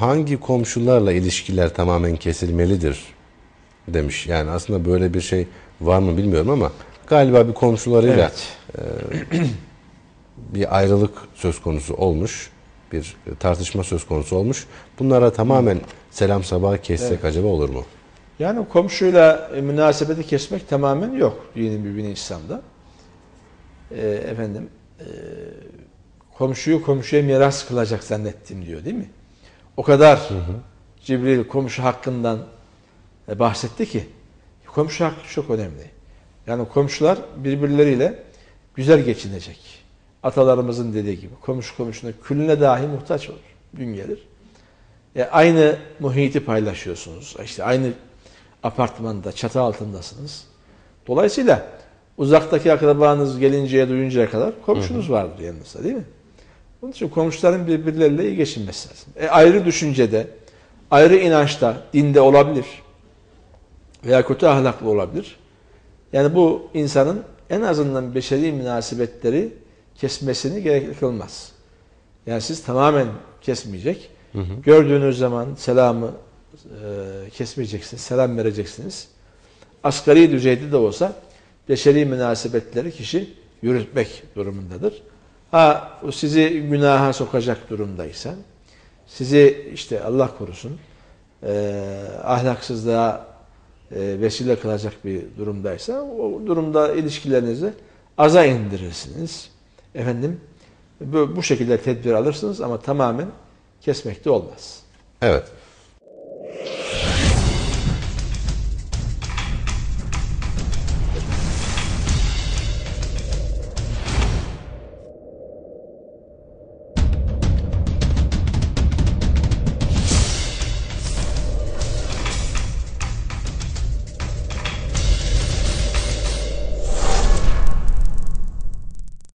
hangi komşularla ilişkiler tamamen kesilmelidir demiş. Yani aslında böyle bir şey var mı bilmiyorum ama galiba bir komşularıyla Evet. bir ayrılık söz konusu olmuş. Bir tartışma söz konusu olmuş. Bunlara tamamen selam sabah kessek acaba olur mu? Yani komşuyla e, münasebeti kesmek tamamen yok dinin mübini İslam'da. Ee, efendim e, komşuyu komşuya miras kılacak zannettim diyor değil mi? O kadar Cibril komşu hakkından e, bahsetti ki komşu hakkı çok önemli. Yani komşular birbirleriyle güzel geçinecek. Atalarımızın dediği gibi komşu komşuna külüne dahi muhtaç olur. Gün gelir. E, aynı muhiti paylaşıyorsunuz. İşte aynı apartmanda, çatı altındasınız. Dolayısıyla uzaktaki akrabanız gelinceye duyuncaya kadar komşunuz vardır yanınızda değil mi? Onun için komşuların birbirleriyle iyi geçinmesi lazım. E, ayrı düşüncede, ayrı inançta, dinde olabilir. Veya kötü ahlaklı olabilir. Yani bu insanın en azından beşeri münasebetleri kesmesini gerekli kılmaz. Yani siz tamamen kesmeyecek. Gördüğünüz zaman selamı e, kesmeyeceksiniz, selam vereceksiniz. Asgari düzeyde de olsa beşeri münasebetleri kişi yürütmek durumundadır. Ha sizi günaha sokacak durumdaysa, sizi işte Allah korusun e, ahlaksızlığa e, vesile kılacak bir durumdaysa o durumda ilişkilerinizi aza indirirsiniz. Efendim bu, bu şekilde tedbir alırsınız ama tamamen kesmek de olmaz. Evet.